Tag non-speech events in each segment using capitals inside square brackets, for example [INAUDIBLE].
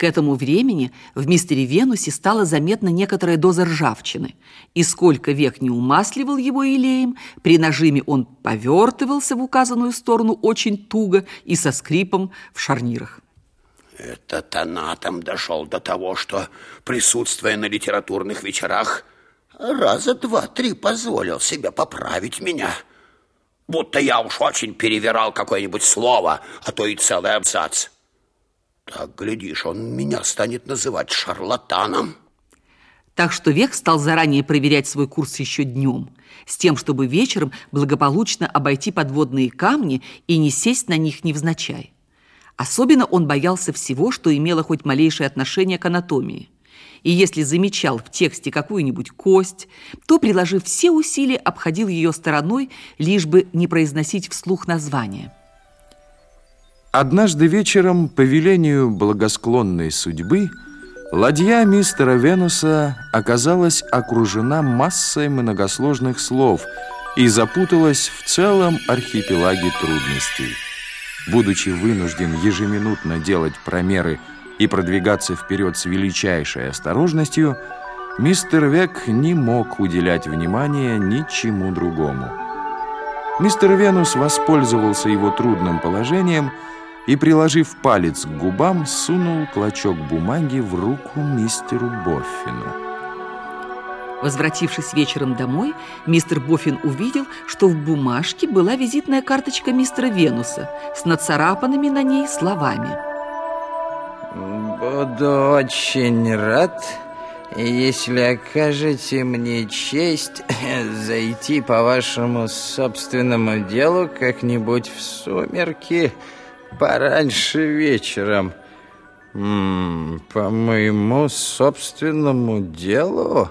К этому времени в мистере Венусе стала заметна некоторая доза ржавчины, и сколько век не умасливал его илеем, при нажиме он повертывался в указанную сторону очень туго и со скрипом в шарнирах. Этот анатом дошел до того, что, присутствуя на литературных вечерах, раза два-три позволил себе поправить меня. Будто я уж очень перевирал какое-нибудь слово, а то и целый абзац. Так, глядишь, он меня станет называть шарлатаном. Так что Век стал заранее проверять свой курс еще днем, с тем, чтобы вечером благополучно обойти подводные камни и не сесть на них невзначай. Особенно он боялся всего, что имело хоть малейшее отношение к анатомии. И если замечал в тексте какую-нибудь кость, то, приложив все усилия, обходил ее стороной, лишь бы не произносить вслух название – Однажды вечером, по велению благосклонной судьбы, ладья мистера Венуса оказалась окружена массой многосложных слов и запуталась в целом архипелаге трудностей. Будучи вынужден ежеминутно делать промеры и продвигаться вперед с величайшей осторожностью, мистер Век не мог уделять внимания ничему другому. Мистер Венус воспользовался его трудным положением – и, приложив палец к губам, сунул клочок бумаги в руку мистеру Боффину. Возвратившись вечером домой, мистер Боффин увидел, что в бумажке была визитная карточка мистера Венуса с нацарапанными на ней словами. «Буду очень рад, если окажете мне честь [LAUGHS] зайти по вашему собственному делу как-нибудь в сумерки» пораньше вечером. По моему собственному делу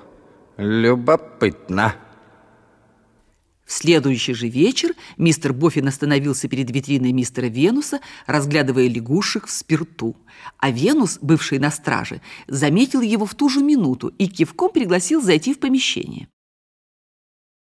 любопытно. В следующий же вечер мистер Боффин остановился перед витриной мистера Венуса, разглядывая лягушек в спирту. А Венус, бывший на страже, заметил его в ту же минуту и кивком пригласил зайти в помещение.